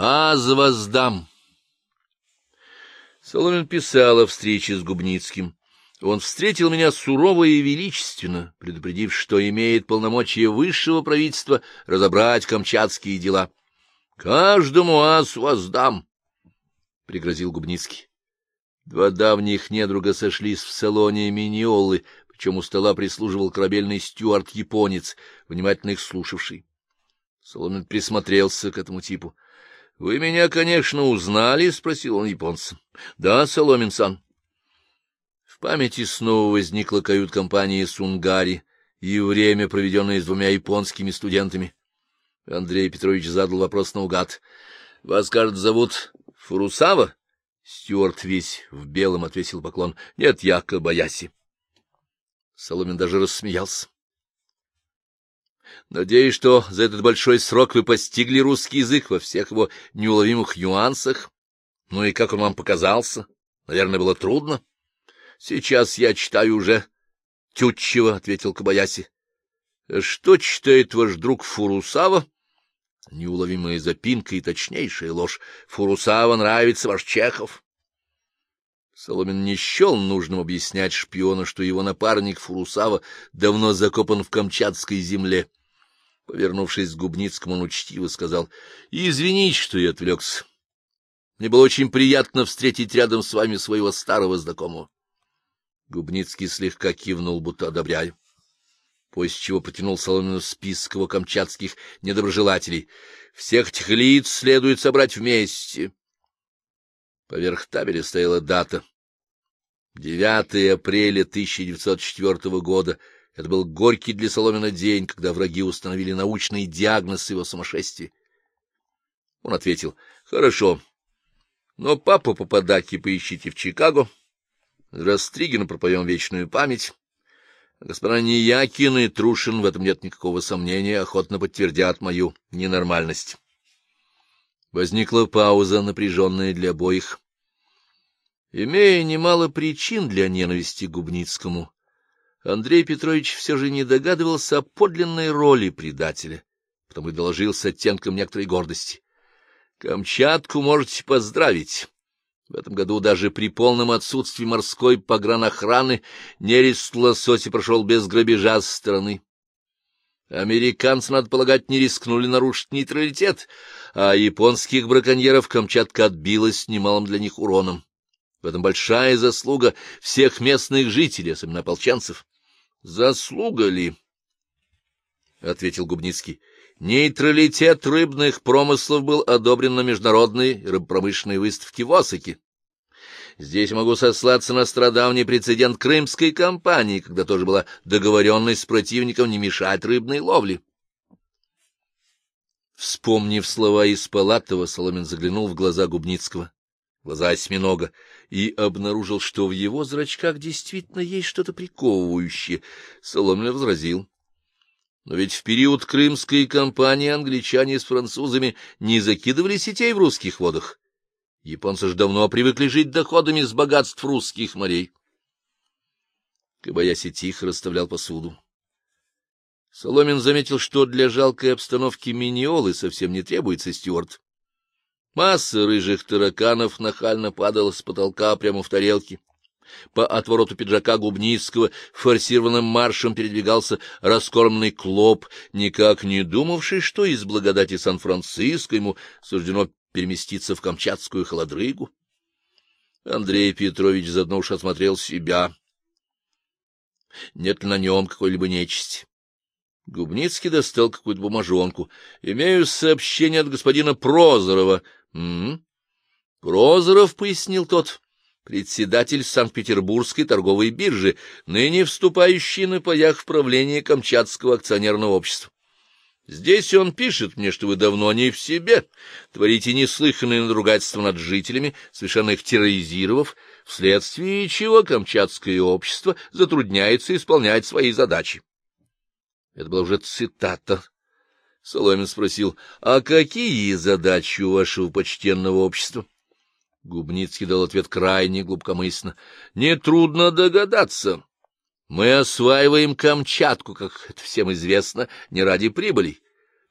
Аз воздам. Соломин писал о встрече с Губницким. Он встретил меня сурово и величественно, предупредив, что имеет полномочия высшего правительства разобрать камчатские дела. — Каждому ас воздам, — пригрозил Губницкий. Два давних недруга сошлись в салоне Миниолы, причем у стола прислуживал корабельный стюард-японец, внимательно их слушавший. Соломин присмотрелся к этому типу. — Вы меня, конечно, узнали? — спросил он японца. — Да, Соломин-сан. В памяти снова возникла кают-компания Сунгари и время, проведенное с двумя японскими студентами. Андрей Петрович задал вопрос наугад. — Вас, кажется, зовут Фурусава? Стюарт весь в белом отвесил поклон. — Нет, я Кабаяси. Соломин даже рассмеялся. — Надеюсь, что за этот большой срок вы постигли русский язык во всех его неуловимых нюансах. Ну и как он вам показался? Наверное, было трудно. — Сейчас я читаю уже. — Тютчева, — ответил Кабаяси. — Что читает ваш друг Фурусава? — Неуловимая запинка и точнейшая ложь. Фурусава нравится ваш Чехов. Соломин не счел нужным объяснять шпиона, что его напарник Фурусава давно закопан в Камчатской земле. Повернувшись к Губницкому, он учтиво сказал, — Извините, что я отвлекся. Мне было очень приятно встретить рядом с вами своего старого знакомого. Губницкий слегка кивнул, будто одобряя после чего потянул Соломину список его камчатских недоброжелателей. Всех этих лиц следует собрать вместе. Поверх табеля стояла дата. 9 апреля 1904 года. Это был горький для Соломина день, когда враги установили научный диагноз его сумасшествия. Он ответил, — Хорошо, но папу Попадаки поищите в Чикаго, Растригину пропоем вечную память, Господа Ниякин и Трушин, в этом нет никакого сомнения, охотно подтвердят мою ненормальность. Возникла пауза, напряженная для обоих. Имея немало причин для ненависти Губницкому, Андрей Петрович все же не догадывался о подлинной роли предателя, потому и доложил с оттенком некоторой гордости. — Камчатку можете поздравить. В этом году даже при полном отсутствии морской погранохраны нерест лососи прошел без грабежа с стороны. Американцы, надо полагать, не рискнули нарушить нейтралитет, а японских браконьеров Камчатка отбилась немалым для них уроном. В этом большая заслуга всех местных жителей, особенно ополченцев. — Заслуга ли? — ответил Губницкий. Нейтралитет рыбных промыслов был одобрен на международной рыбопромышленной выставке в Осаке. Здесь могу сослаться на страдавний прецедент крымской кампании, когда тоже была договоренность с противником не мешать рыбной ловле. Вспомнив слова из Палатова, Соломин заглянул в глаза Губницкого, глаза осьминога, и обнаружил, что в его зрачках действительно есть что-то приковывающее. Соломин возразил. Но ведь в период крымской кампании англичане с французами не закидывали сетей в русских водах. Японцы же давно привыкли жить доходами с богатств русских морей. Кабаяси тихо расставлял посуду. Соломин заметил, что для жалкой обстановки миниолы совсем не требуется стюарт. Масса рыжих тараканов нахально падала с потолка прямо в тарелке. По отвороту пиджака Губницкого форсированным маршем передвигался раскормленный клоп, никак не думавший, что из благодати Сан-Франциско ему суждено переместиться в Камчатскую холодрыгу. Андрей Петрович заодно уж осмотрел себя. Нет ли на нем какой-либо нечисти? Губницкий достал какую-то бумажонку. — Имею сообщение от господина Прозорова. — Прозоров, — пояснил тот, председатель Санкт-Петербургской торговой биржи, ныне вступающий на паях в правление Камчатского акционерного общества. Здесь он пишет мне, что вы давно не в себе, творите неслыханное надругательство над жителями, совершенно их терроризировав, вследствие чего Камчатское общество затрудняется исполнять свои задачи. Это была уже цитата. Соломин спросил, а какие задачи у вашего почтенного общества? Губницкий дал ответ крайне глубокомысленно. — Нетрудно догадаться. Мы осваиваем Камчатку, как это всем известно, не ради прибыли.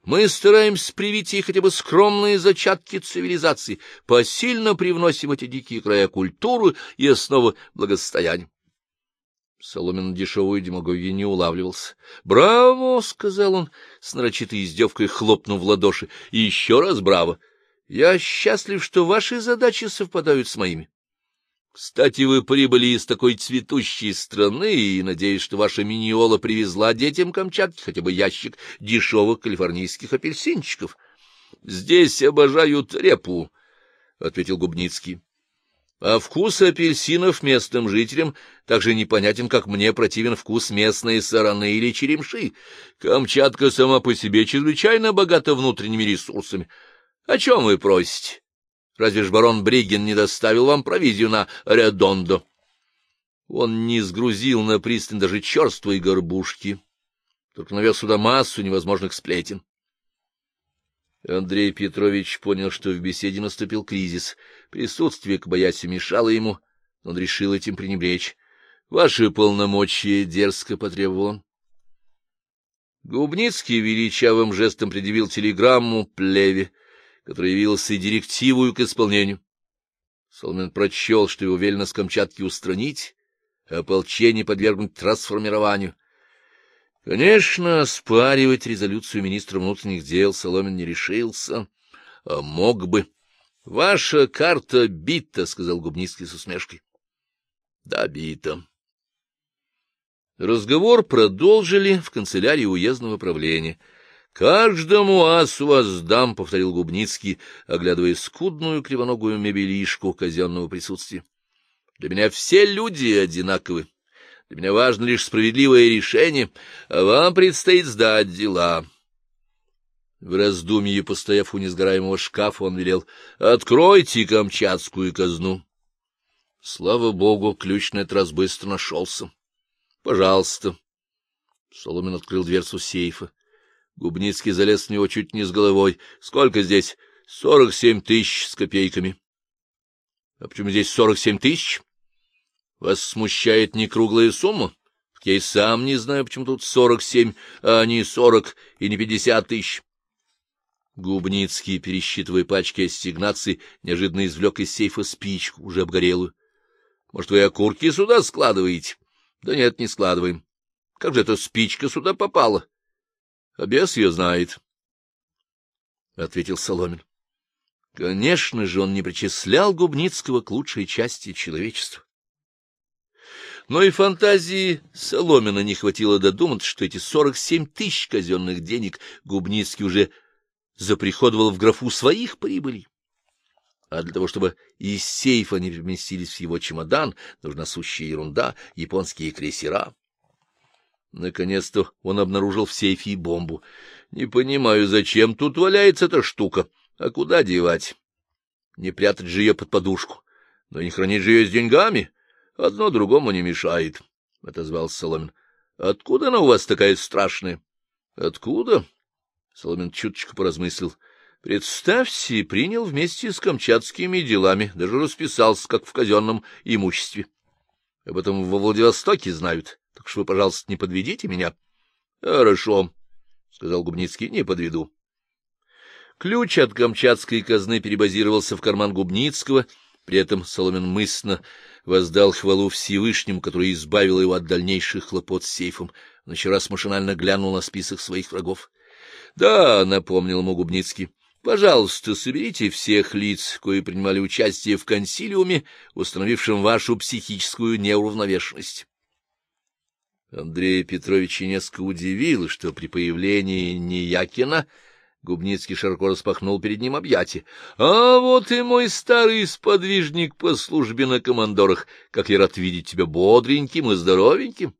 Мы стараемся привить ей хотя бы скромные зачатки цивилизации, посильно привносим эти дикие края культуры и основы благосостояния. Соломин дешевую демагогию не улавливался. «Браво!» — сказал он, с нарочитой издевкой хлопнув в ладоши. «И еще раз браво! Я счастлив, что ваши задачи совпадают с моими. Кстати, вы прибыли из такой цветущей страны, и надеюсь, что ваша миниола привезла детям Камчатки хотя бы ящик дешевых калифорнийских апельсинчиков. — Здесь обожают репу, — ответил Губницкий. А вкус апельсинов местным жителям так же непонятен, как мне противен вкус местной сараны или черемши. Камчатка сама по себе чрезвычайно богата внутренними ресурсами. О чем вы просите? Разве ж барон Бриген не доставил вам провизию на Редондо? Он не сгрузил на пристань даже черствой горбушки, только навез сюда массу невозможных сплетен. Андрей Петрович понял, что в беседе наступил кризис. Присутствие к Кбаяси мешало ему, он решил этим пренебречь. — Ваши полномочия дерзко потребовал он. Губницкий величавым жестом предъявил телеграмму Плеве, который явился директивую к исполнению. Соломин прочел, что его велено с Камчатки устранить, а ополчение подвергнуть трансформированию. Конечно, спаривать резолюцию министра внутренних дел Соломин не решился, а мог бы. — Ваша карта бита, — сказал Губницкий с усмешкой. — Да, бита. Разговор продолжили в канцелярии уездного правления — Каждому асу воздам, — повторил Губницкий, оглядывая скудную кривоногую мебелишку казенного присутствия. Для меня все люди одинаковы. Для меня важно лишь справедливое решение, а вам предстоит сдать дела. В раздумье, постояв у несгораемого шкафа, он велел «Откройте камчатскую казну». Слава богу, ключ на этот раз быстро нашелся. — Пожалуйста. Соломин открыл дверцу сейфа. Губницкий залез в него чуть не с головой. — Сколько здесь? — Сорок семь тысяч с копейками. — А почему здесь сорок семь тысяч? Вас смущает не круглая сумма? Я и сам не знаю, почему тут сорок семь, а не сорок и не пятьдесят тысяч. Губницкий, пересчитывая пачки ассигнаций, неожиданно извлек из сейфа спичку, уже обгорелую. — Может, вы окурки сюда складываете? — Да нет, не складываем. Как же эта спичка сюда попала? — а бес ее знает, — ответил Соломин. Конечно же, он не причислял Губницкого к лучшей части человечества. Но и фантазии Соломина не хватило додумать, что эти сорок семь тысяч казенных денег Губницкий уже заприходовал в графу своих прибылей. А для того, чтобы из сейфа не поместились в его чемодан, нужна сущая ерунда — японские крейсера. Наконец-то он обнаружил в сейфе бомбу. Не понимаю, зачем тут валяется эта штука, а куда девать? Не прятать же ее под подушку, но не хранить же ее с деньгами. Одно другому не мешает, — отозвался Соломин. — Откуда она у вас такая страшная? — Откуда? — Соломин чуточку поразмыслил. — Представьте, принял вместе с камчатскими делами, даже расписался, как в казенном имуществе. Об этом во Владивостоке знают. Так что вы, пожалуйста, не подведите меня. — Хорошо, — сказал Губницкий, — не подведу. Ключ от камчатской казны перебазировался в карман Губницкого, при этом Соломин мысленно воздал хвалу Всевышнему, который избавил его от дальнейших хлопот с сейфом. Он еще раз машинально глянул на список своих врагов. — Да, — напомнил ему Губницкий, — пожалуйста, соберите всех лиц, кои принимали участие в консилиуме, установившем вашу психическую неуравновешенность. Андрея Петровича несколько удивило, что при появлении Неякина Губницкий широко распахнул перед ним объятия. — А вот и мой старый сподвижник по службе на командорах. Как я рад видеть тебя бодреньким и здоровеньким.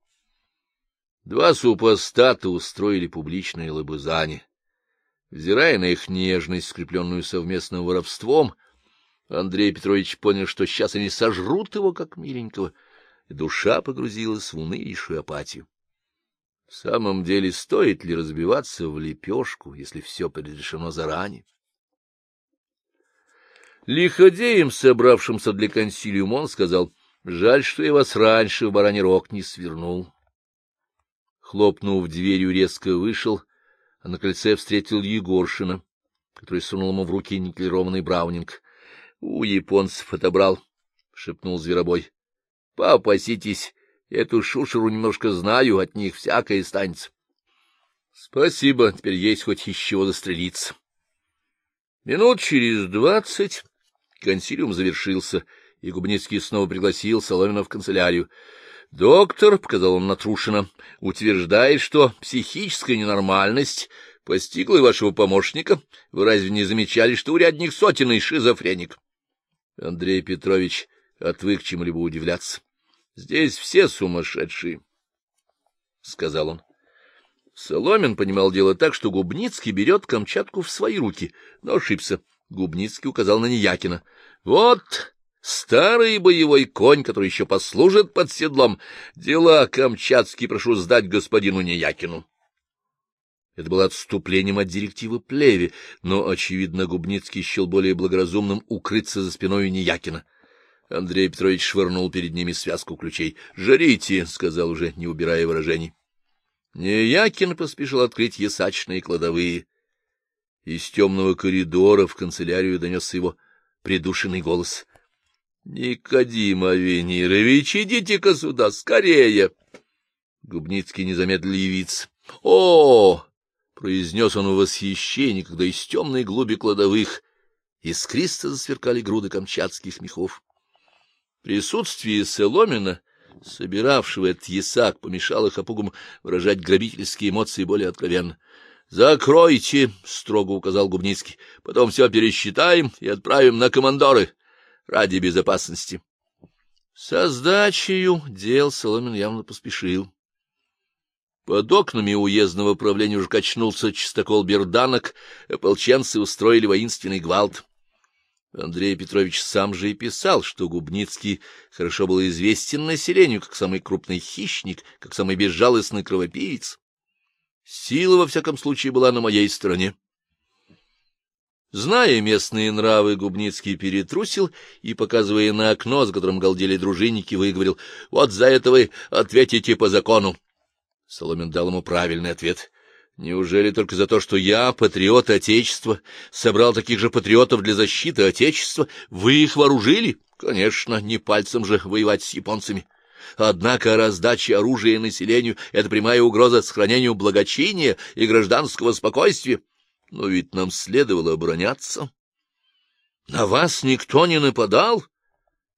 Два супостата устроили публичное лобызание. Взирая на их нежность, скрепленную совместным воровством, Андрей Петрович понял, что сейчас они сожрут его, как миленького — и душа погрузилась в унылейшую апатию. В самом деле, стоит ли разбиваться в лепешку, если все предрешено заранее? Лиходеем, собравшимся для консилиума, он сказал, «Жаль, что я вас раньше в бараний рог не свернул». Хлопнув дверью, резко вышел, а на кольце встретил Егоршина, который сунул ему в руки никелированный браунинг. — У японцев отобрал, — шепнул Зверобой. — Попаситесь, эту шушеру немножко знаю, от них всякое станется. — Спасибо, теперь есть хоть из чего застрелиться. Минут через двадцать консилиум завершился, и Губницкий снова пригласил Соломина в канцелярию. — Доктор, — показал он Натрушина, — утверждает, что психическая ненормальность постигла и вашего помощника. Вы разве не замечали, что урядник сотенный шизофреник? Андрей Петрович отвык чему-либо удивляться. — Здесь все сумасшедшие, — сказал он. Соломин понимал дело так, что Губницкий берет Камчатку в свои руки, но ошибся. Губницкий указал на Неякина. — Вот Старый боевой конь, который еще послужит под седлом. Дела камчатские прошу сдать господину Неякину. Это было отступлением от директивы Плеви, но, очевидно, Губницкий счел более благоразумным укрыться за спиной Неякина. Андрей Петрович швырнул перед ними связку ключей. — Жарите, — сказал уже, не убирая выражений. Неякин поспешил открыть ясачные кладовые. Из темного коридора в канцелярию донесся его придушенный голос. — Никодим Авенирович, идите-ка сюда, скорее! Губницкий не замедлил явиться. — О! — произнес он в восхищении, когда из темной глуби кладовых искристо засверкали груды камчатских мехов. Присутствие Соломина, собиравшего этот ясак, помешало Хапугам выражать грабительские эмоции более откровенно. — Закройте, — строго указал Губницкий, — потом все пересчитаем и отправим на командоры ради безопасности. Со сдачею дел Соломин явно поспешил. Под окнами уездного правления уже качнулся чистокол берданок, ополченцы устроили воинственный гвалт. Андрей Петрович сам же и писал, что Губницкий хорошо был известен населению как самый крупный хищник, как самый безжалостный кровопиец. Сила, во всяком случае, была на моей стороне. Зная местные нравы, Губницкий перетрусил и, показывая на окно, с которым галдели дружинники, выговорил, — Вот за это вы ответите по закону. Соломин дал ему правильный ответ. — Неужели только за то, что я, патриот Отечества, собрал таких же патриотов для защиты Отечества, вы их вооружили? Конечно, не пальцем же воевать с японцами. Однако раздача оружия населению — это прямая угроза сохранению благочиния и гражданского спокойствия. Но ведь нам следовало обороняться. — На вас никто не нападал?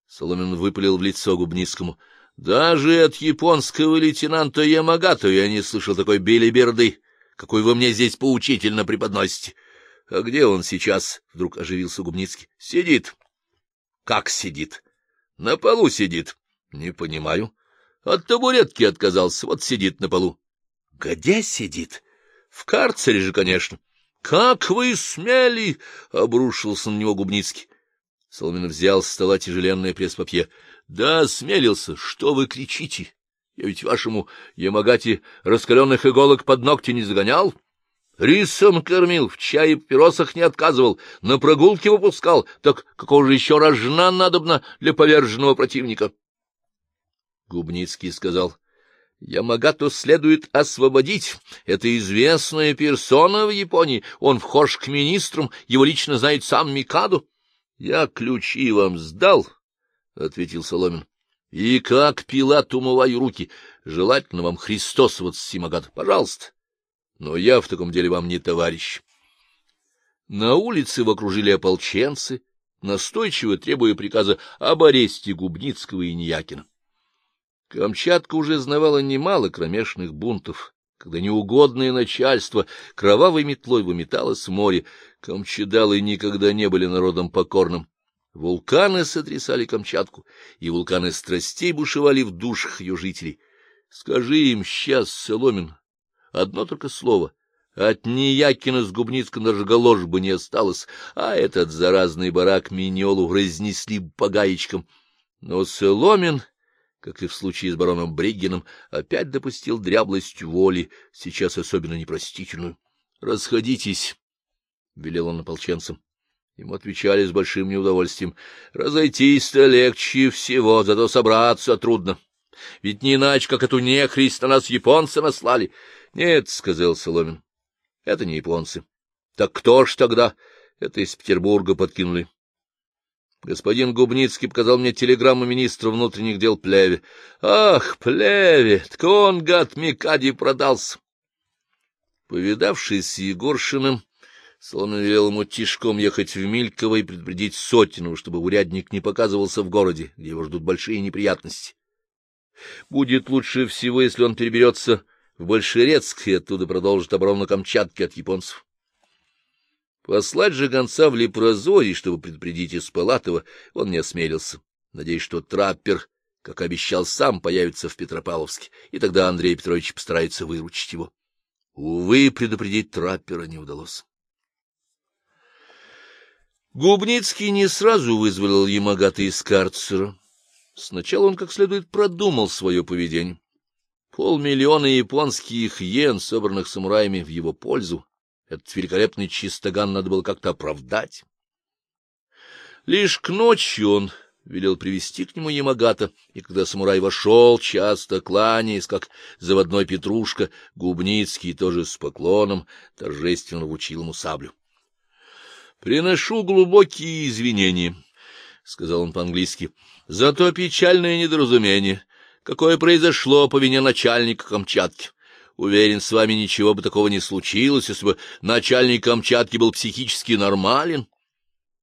Соломин выпалил в лицо Губницкому. — Даже от японского лейтенанта Ямагато я не слышал такой белиберды, какой вы мне здесь поучительно преподносите. — А где он сейчас? — вдруг оживился Губницкий. — Сидит. — Как сидит? — На полу сидит. — Не понимаю. От табуретки отказался, вот сидит на полу. — Где сидит? — В карцере же, конечно. —— Как вы смели! — обрушился на него Губницкий. Соломин взял с стола тяжеленное пресс-папье. — Да, смелился. Что вы кричите? Я ведь вашему Ямагате раскаленных иголок под ногти не загонял. Рисом кормил, в чае папиросах не отказывал, на прогулки выпускал. Так какого же еще рожна надобно для поверженного противника? Губницкий сказал — Ямагату следует освободить. Это известная персона в Японии. Он вхож к министрам, его лично знает сам Микадо. — Я ключи вам сдал, — ответил Соломин. — И как Пилат умываю руки. Желательно вам Христос вот Симагат. Пожалуйста. Но я в таком деле вам не товарищ. На улице его окружили ополченцы, настойчиво требуя приказа об аресте Губницкого и Ниякина. Камчатка уже знавала немало кромешных бунтов, когда неугодное начальство кровавой метлой выметалось в море. Камчедалы никогда не были народом покорным. Вулканы сотрясали Камчатку, и вулканы страстей бушевали в душах ее жителей. Скажи им сейчас, Соломин, одно только слово. От Ниякина с Губницком даже галош бы не осталось, а этот заразный барак Миньолу разнесли по гаечкам. Но Соломин как и в случае с бароном Бриггеном, опять допустил дряблость воли, сейчас особенно непростительную. — Расходитесь, — велел он ополченцам. Ему отвечали с большим неудовольствием. — Разойтись-то легче всего, зато собраться трудно. Ведь не иначе, как эту нехрист на нас японцы наслали. — Нет, — сказал Соломин, Это не японцы. Так кто ж тогда? Это из Петербурга подкинули. Господин Губницкий показал мне телеграмму министра внутренних дел Плеве. Ах, Плеве, так он, гад, Микади продался. Повидавшись с Егоршиным, Соломин велел ему тишком ехать в Мильково и предупредить Сотину, чтобы урядник не показывался в городе, где его ждут большие неприятности. Будет лучше всего, если он переберется в Большерецк и оттуда продолжит оборону Камчатки от японцев. Послать же гонца в Лепрозорий, чтобы предупредить Испалатова, он не осмелился, надеясь, что траппер, как обещал, сам появится в Петропавловске, и тогда Андрей Петрович постарается выручить его. Увы, предупредить траппера не удалось. Губницкий не сразу вызволил Ямагата из карцера. Сначала он как следует продумал свое поведение. Полмиллиона японских йен, собранных самураями в его пользу, этот великолепный чистоган надо было как-то оправдать. Лишь к ночи он велел привести к нему Ямагата, и когда самурай вошел, часто кланяясь, как заводной Петрушка, Губницкий тоже с поклоном торжественно вручил ему саблю. — Приношу глубокие извинения, — сказал он по-английски, — за то печальное недоразумение, какое произошло по вине начальника Камчатки. Уверен, с вами ничего бы такого не случилось, если бы начальник Камчатки был психически нормален.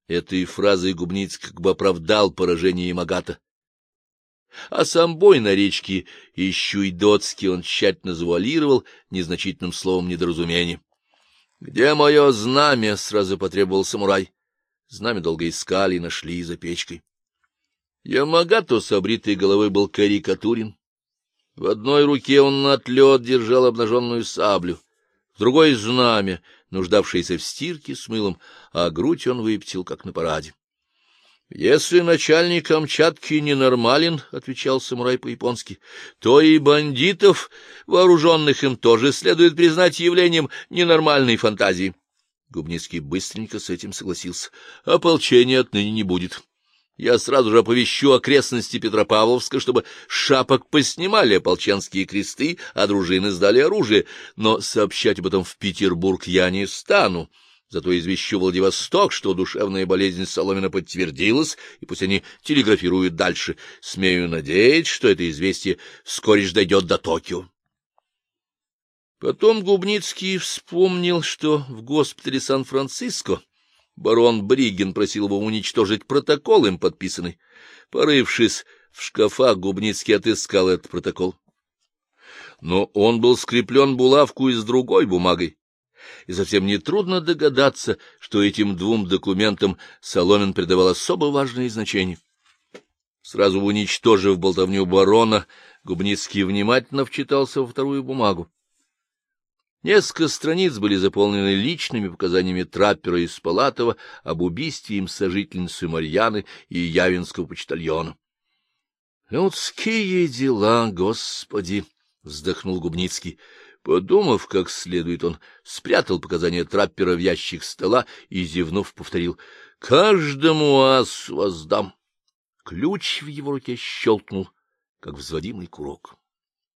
Этой фразой Губницкий как бы оправдал поражение Ямагата. А сам бой на речке Ищуйдоцки он тщательно завуалировал незначительным словом недоразумения. — Где мое знамя? — сразу потребовал самурай. Знамя долго искали и нашли за печкой. Ямагато с обритой головой был карикатурен. В одной руке он на отлет держал обнаженную саблю, в другой — знамя, нуждавшееся в стирке с мылом, а грудь он выпятил, как на параде. — Если начальник Камчатки ненормален, — отвечал самурай по-японски, — то и бандитов, вооруженных им, тоже следует признать явлением ненормальной фантазии. Губницкий быстренько с этим согласился. — Ополчения отныне не будет. Я сразу же оповещу окрестности Петропавловска, чтобы шапок поснимали ополченские кресты, а дружины сдали оружие, но сообщать об этом в Петербург я не стану. Зато извещу Владивосток, что душевная болезнь Соломина подтвердилась, и пусть они телеграфируют дальше. Смею надеяться, что это известие вскоре ж дойдет до Токио. Потом Губницкий вспомнил, что в госпитале Сан-Франциско барон Бриген просил его уничтожить протокол им подписанный. Порывшись в шкафах, Губницкий отыскал этот протокол. Но он был скреплен булавку и с другой бумагой, и совсем нетрудно догадаться, что этим двум документам Соломин придавал особо важное значение. Сразу уничтожив болтовню барона, Губницкий внимательно вчитался во вторую бумагу. Несколько страниц были заполнены личными показаниями траппера из Палатова об убийстве им сожительницы Марьяны и Явинского почтальона. — Людские дела, господи! — вздохнул Губницкий. Подумав, как следует, он спрятал показания траппера в ящик стола и, зевнув, повторил — Каждому асу воздам. Ключ в его руке щелкнул, как взводимый курок.